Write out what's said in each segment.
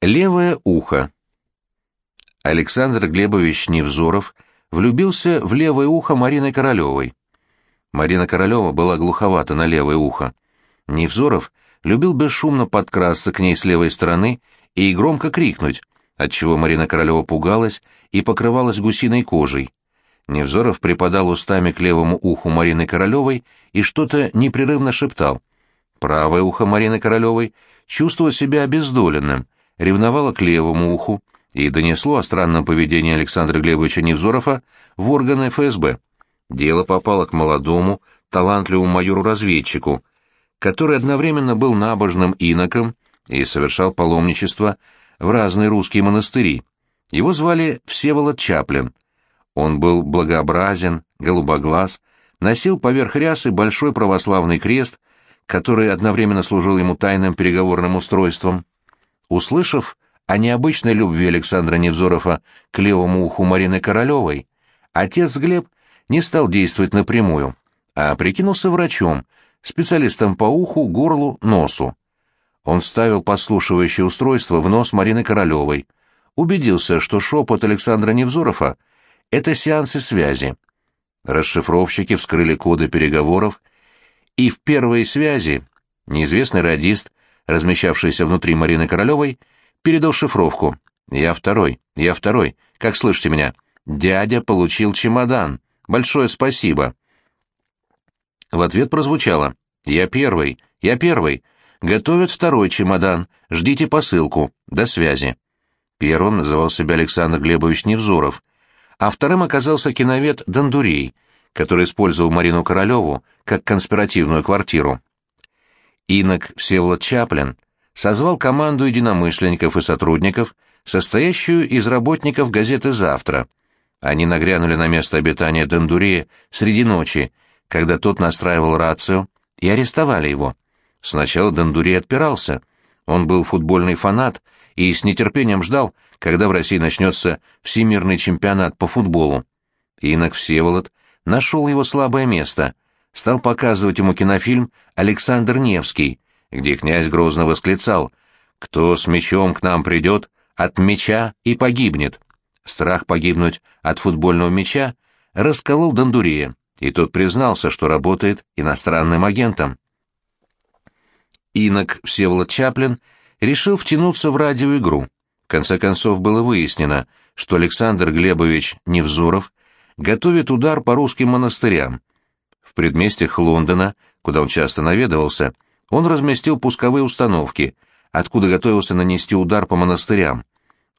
Левое ухо. Александр Глебович Невзоров влюбился в левое ухо Марины Королевой. Марина Королева была глуховата на левое ухо. Невзоров любил бесшумно подкрасться к ней с левой стороны и громко крикнуть, отчего Марина Королева пугалась и покрывалась гусиной кожей. Невзоров припадал устами к левому уху Марины Королевой и что-то непрерывно шептал. Правое ухо Марины Королевой чувствовало себя обездоленным — ревновало к левому уху и донесло о странном поведении Александра Глебовича Невзорова в органы ФСБ. Дело попало к молодому, талантливому майору-разведчику, который одновременно был набожным иноком и совершал паломничество в разные русские монастыри. Его звали Всеволод Чаплин. Он был благообразен, голубоглаз, носил поверх рясы большой православный крест, который одновременно служил ему тайным переговорным устройством. Услышав о необычной любви Александра Невзорова к левому уху Марины Королевой, отец Глеб не стал действовать напрямую, а прикинулся врачом, специалистом по уху, горлу, носу. Он вставил подслушивающее устройство в нос Марины Королевой, убедился, что шепот Александра Невзорова — это сеансы связи. Расшифровщики вскрыли коды переговоров, и в первой связи неизвестный радист размещавшийся внутри Марины Королевой, передал шифровку. «Я второй, я второй. Как слышите меня? Дядя получил чемодан. Большое спасибо». В ответ прозвучало. «Я первый, я первый. Готовят второй чемодан. Ждите посылку. До связи». Первым называл себя Александр Глебович Невзоров, а вторым оказался киновед Дондурей, который использовал Марину Королеву как конспиративную квартиру. Инок Всеволод Чаплин созвал команду единомышленников и сотрудников, состоящую из работников газеты «Завтра». Они нагрянули на место обитания Дондурия среди ночи, когда тот настраивал рацию, и арестовали его. Сначала Дондурей отпирался. Он был футбольный фанат и с нетерпением ждал, когда в России начнется всемирный чемпионат по футболу. Инок Всеволод нашел его слабое место — стал показывать ему кинофильм «Александр Невский», где князь грозно восклицал «Кто с мечом к нам придет, от меча и погибнет». Страх погибнуть от футбольного мяча расколол Дондурея, и тот признался, что работает иностранным агентом. Инок Всеволод Чаплин решил втянуться в радиоигру. В конце концов было выяснено, что Александр Глебович Невзоров готовит удар по русским монастырям, в предместьях Лондона, куда он часто наведывался, он разместил пусковые установки, откуда готовился нанести удар по монастырям.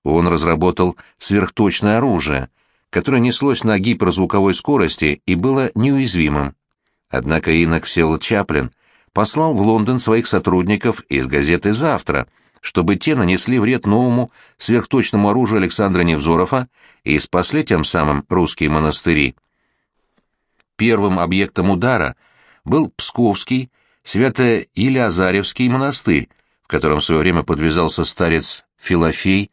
Он разработал сверхточное оружие, которое неслось на гиперзвуковой скорости и было неуязвимым. Однако инок Всеволод Чаплин послал в Лондон своих сотрудников из газеты «Завтра», чтобы те нанесли вред новому сверхточному оружию Александра Невзорова и спасли тем самым русские монастыри. Первым объектом удара был Псковский Свято-Илиазаревский монастырь, в котором в свое время подвязался старец Филофей,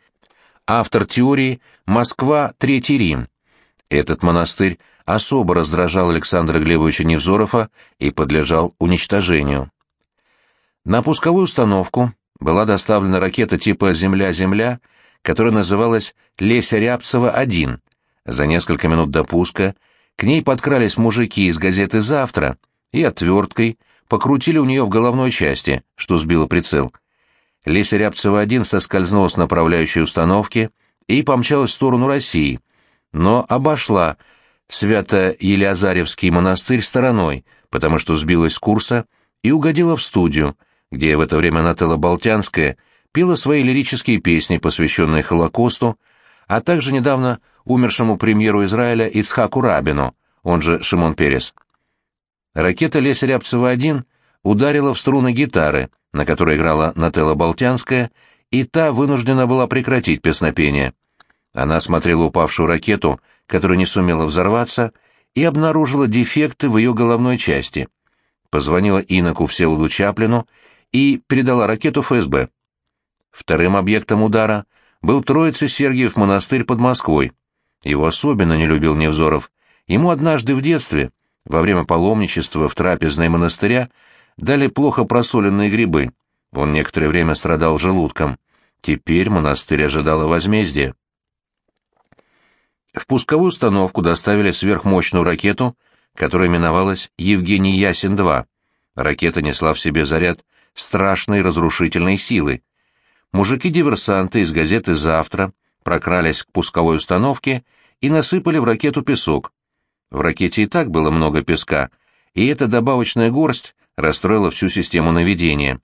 автор теории «Москва, Третий Рим». Этот монастырь особо раздражал Александра Глебовича Невзорова и подлежал уничтожению. На пусковую установку была доставлена ракета типа «Земля-Земля», которая называлась «Леся Рябцева-1». За несколько минут до пуска к ней подкрались мужики из газеты «Завтра» и отверткой покрутили у нее в головной части, что сбило прицел. Леся Рябцева-1 соскользнула с направляющей установки и помчалась в сторону России, но обошла Свято-Елеазаревский монастырь стороной, потому что сбилась с курса и угодила в студию, где в это время Нателла Болтянская пела свои лирические песни, посвященные Холокосту, а также недавно умершему премьеру Израиля Ицхаку Рабину, он же Шимон Перес. Ракета Леся Рябцева-1 ударила в струны гитары, на которой играла Нателла Болтянская, и та вынуждена была прекратить песнопение. Она смотрела упавшую ракету, которая не сумела взорваться, и обнаружила дефекты в ее головной части. Позвонила иноку Всеволоду Чаплину и передала ракету ФСБ. Вторым объектом удара был Троицы Сергиев монастырь под Москвой. Его особенно не любил Невзоров. Ему однажды в детстве, во время паломничества в трапезной монастыря, дали плохо просоленные грибы. Он некоторое время страдал желудком. Теперь монастырь ожидала возмездия. В пусковую установку доставили сверхмощную ракету, которая именовалась «Евгений Ясин-2». Ракета несла в себе заряд страшной разрушительной силы. Мужики-диверсанты из газеты «Завтра» прокрались к пусковой установке и насыпали в ракету песок. В ракете и так было много песка, и эта добавочная горсть расстроила всю систему наведения.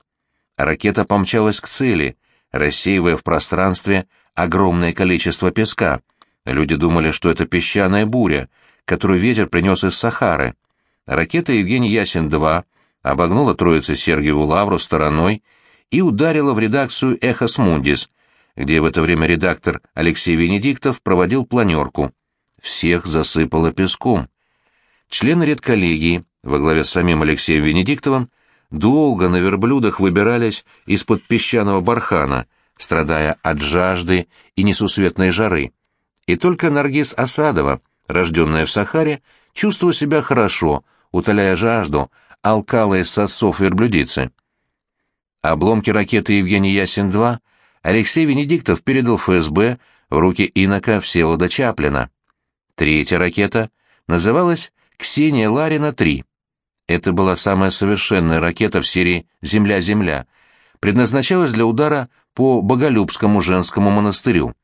Ракета помчалась к цели, рассеивая в пространстве огромное количество песка. Люди думали, что это песчаная буря, которую ветер принес из Сахары. Ракета Евгений Ясин-2 обогнула троицы Сергиеву Лавру стороной и ударила в редакцию «Эхос Мундис», где в это время редактор Алексей Венедиктов проводил планерку. Всех засыпало песком. Члены редколлегии, во главе с самим Алексеем Венедиктовым, долго на верблюдах выбирались из-под песчаного бархана, страдая от жажды и несусветной жары. И только Наргиз Асадова, рожденная в Сахаре, чувствовала себя хорошо, утоляя жажду, алкала из сосов верблюдицы. Обломки ракеты Евгений Ясин-2 Алексей Венедиктов передал ФСБ в руки инока Всеволода Чаплина. Третья ракета называлась «Ксения Ларина-3». Это была самая совершенная ракета в серии «Земля-Земля», предназначалась для удара по Боголюбскому женскому монастырю.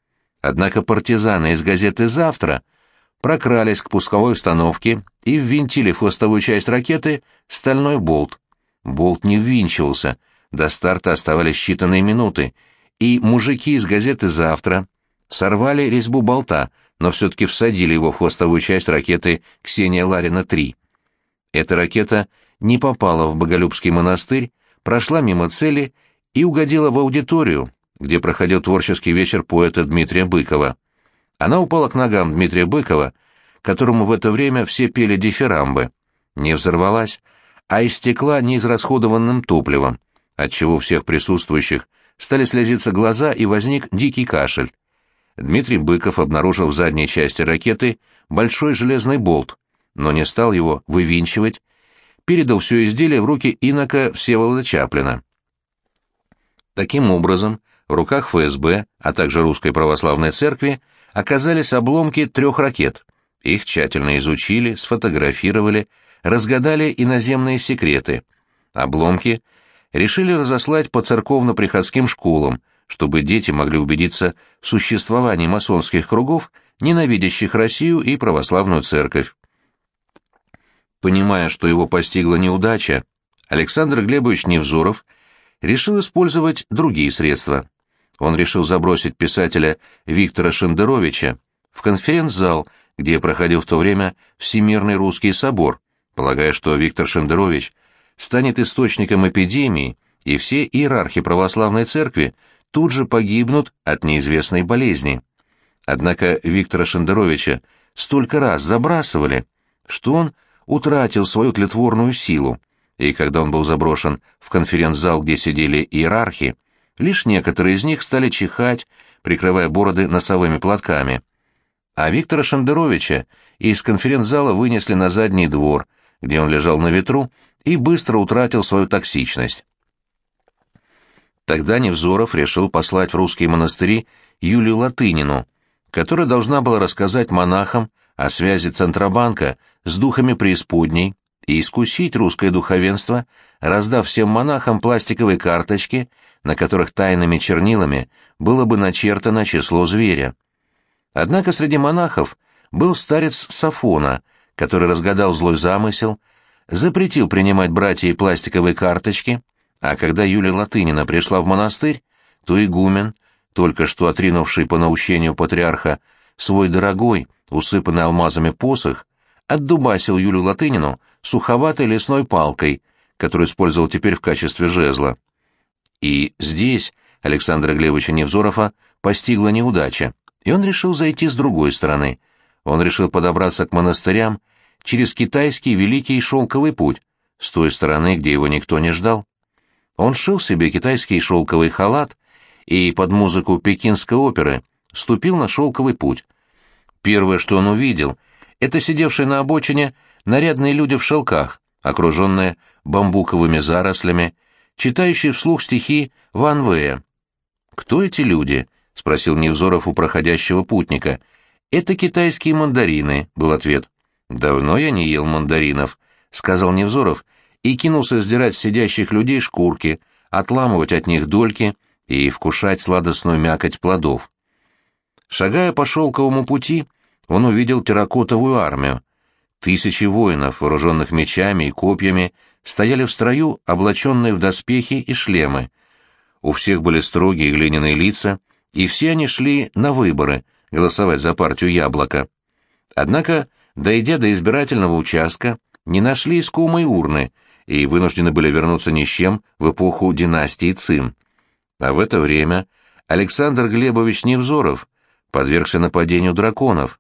Однако партизаны из газеты «Завтра» прокрались к пусковой установке и ввинтили в хвостовую часть ракеты стальной болт. Болт не ввинчивался, до старта оставались считанные минуты, и мужики из газеты «Завтра» сорвали резьбу болта, но все-таки всадили его в хвостовую часть ракеты «Ксения Ларина-3». Эта ракета не попала в Боголюбский монастырь, прошла мимо цели и угодила в аудиторию, где проходил творческий вечер поэта Дмитрия Быкова. Она упала к ногам Дмитрия Быкова, которому в это время все пели дифирамбы. Не взорвалась, а истекла неизрасходованным топливом, отчего всех присутствующих стали слезиться глаза и возник дикий кашель. Дмитрий Быков обнаружил в задней части ракеты большой железный болт, но не стал его вывинчивать, передал все изделие в руки инока Всеволода Чаплина. Таким образом, в руках ФСБ, а также Русской Православной Церкви, оказались обломки трех ракет. Их тщательно изучили, сфотографировали, разгадали иноземные секреты. Обломки решили разослать по церковно-приходским школам, чтобы дети могли убедиться в существовании масонских кругов, ненавидящих Россию и православную церковь. Понимая, что его постигла неудача, Александр Глебович Невзоров решил использовать другие средства. Он решил забросить писателя Виктора Шендеровича в конференц-зал, где проходил в то время Всемирный русский собор, полагая, что Виктор Шендерович станет источником эпидемии, и все иерархи православной церкви тут же погибнут от неизвестной болезни. Однако Виктора Шендеровича столько раз забрасывали, что он утратил свою тлетворную силу, и когда он был заброшен в конференц-зал, где сидели иерархи, лишь некоторые из них стали чихать, прикрывая бороды носовыми платками. А Виктора Шендеровича из конференц-зала вынесли на задний двор, где он лежал на ветру и быстро утратил свою токсичность. Тогда Невзоров решил послать в русские монастыри Юлию Латынину, которая должна была рассказать монахам о связи Центробанка с духами преисподней и искусить русское духовенство, раздав всем монахам пластиковые карточки, на которых тайными чернилами было бы начертано число зверя. Однако среди монахов был старец Сафона, который разгадал злой замысел, запретил принимать братьей пластиковые карточки, а когда Юлия Латынина пришла в монастырь, то игумен, только что отринувший по наущению патриарха свой дорогой, усыпанный алмазами посох, отдубасил Юлю Латынину суховатой лесной палкой, которую использовал теперь в качестве жезла. И здесь Александра Глебовича Невзорова постигла неудача, и он решил зайти с другой стороны. Он решил подобраться к монастырям через китайский Великий Шелковый путь, с той стороны, где его никто не ждал. Он шил себе китайский шелковый халат и под музыку пекинской оперы ступил на шелковый путь. Первое, что он увидел, это сидевшие на обочине нарядные люди в шелках, окруженные бамбуковыми зарослями, читающие вслух стихи Ван Вэя. «Кто эти люди?» — спросил Невзоров у проходящего путника. «Это китайские мандарины», — был ответ. «Давно я не ел мандаринов», — сказал Невзоров и кинулся сдирать сидящих людей шкурки, отламывать от них дольки и вкушать сладостную мякоть плодов. Шагая по шелковому пути, он увидел терракотовую армию. Тысячи воинов, вооруженных мечами и копьями, стояли в строю, облаченные в доспехи и шлемы. У всех были строгие глиняные лица, и все они шли на выборы, голосовать за партию «Яблоко». Однако, дойдя до избирательного участка, не нашли искомой урны и вынуждены были вернуться ни с чем в эпоху династии Цин. А в это время Александр Глебович Невзоров подвергся нападению драконов.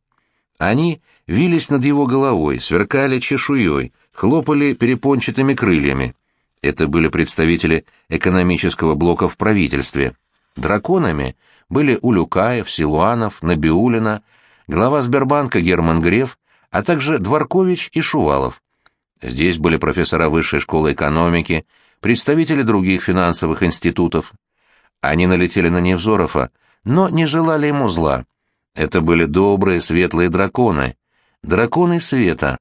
Они вились над его головой, сверкали чешуей, хлопали перепончатыми крыльями. Это были представители экономического блока в правительстве. Драконами были Улюкаев, Силуанов, Набиулина, глава Сбербанка Герман Греф, а также Дворкович и Шувалов. Здесь были профессора высшей школы экономики, представители других финансовых институтов. Они налетели на Невзорова, но не желали ему зла. Это были добрые светлые драконы, драконы света.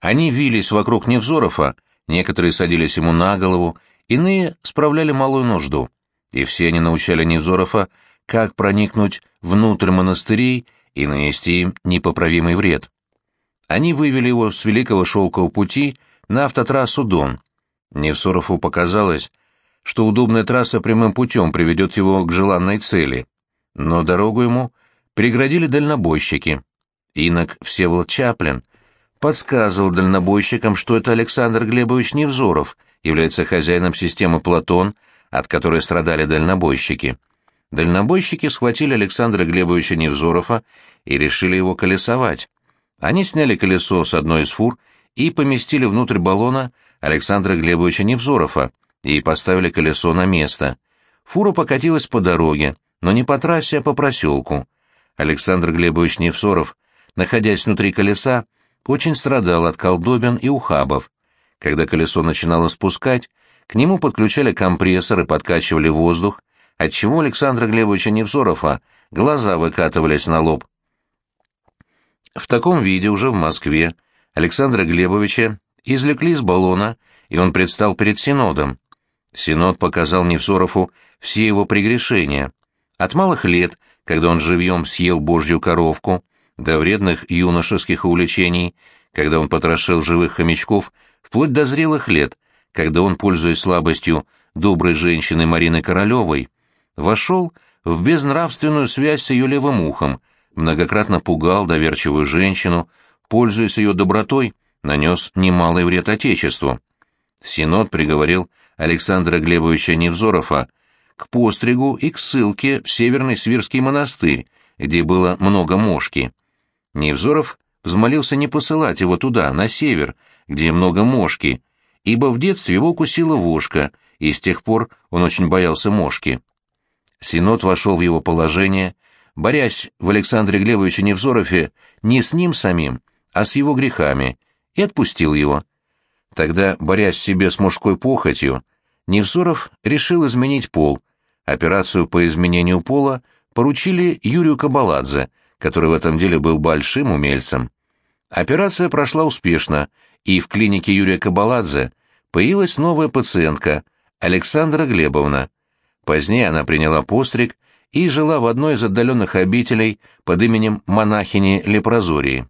Они вились вокруг Невзорова, некоторые садились ему на голову, иные справляли малую нужду. И все они научали Невзорова, как проникнуть внутрь монастырей и нанести им непоправимый вред. Они вывели его с Великого Шелкового пути на автотрассу Дон. Невсорову показалось, что удобная трасса прямым путем приведет его к желанной цели. Но дорогу ему преградили дальнобойщики. Инок Всеволод Чаплин подсказывал дальнобойщикам, что это Александр Глебович Невзоров является хозяином системы «Платон», от которой страдали дальнобойщики. Дальнобойщики схватили Александра Глебовича Невзорова и решили его колесовать. Они сняли колесо с одной из фур и поместили внутрь баллона Александра Глебовича Невзорова и поставили колесо на место. Фура покатилась по дороге, но не по трассе, а по проселку. Александр Глебович Невзоров, находясь внутри колеса, очень страдал от колдобин и ухабов. Когда колесо начинало спускать, к нему подключали компрессор и подкачивали воздух, отчего Александра Глебовича Невзорова глаза выкатывались на лоб. В таком виде уже в Москве Александра Глебовича извлекли из баллона, и он предстал перед Синодом. Синод показал Невзорову все его прегрешения. От малых лет, когда он живьем съел божью коровку, до вредных юношеских увлечений, когда он потрошил живых хомячков, вплоть до зрелых лет, когда он, пользуясь слабостью доброй женщины Марины Королевой, вошел в безнравственную связь с ее левым ухом, многократно пугал доверчивую женщину, пользуясь ее добротой, нанес немалый вред Отечеству. Синод приговорил Александра Глебовича Невзорова к постригу и к ссылке в Северный Свирский монастырь, где было много мошки. Невзоров взмолился не посылать его туда, на север, где много мошки, ибо в детстве его укусила вошка, и с тех пор он очень боялся мошки. Синод вошел в его положение, борясь в Александре Глебовиче Невзорове не с ним самим, а с его грехами, и отпустил его. Тогда, борясь себе с мужской похотью, Невзоров решил изменить пол. Операцию по изменению пола поручили Юрию Кабаладзе, который в этом деле был большим умельцем. Операция прошла успешно, и в клинике Юрия Кабаладзе появилась новая пациентка, Александра Глебовна. Позднее она приняла постриг и жила в одной из отдаленных обителей под именем монахини Лепрозории.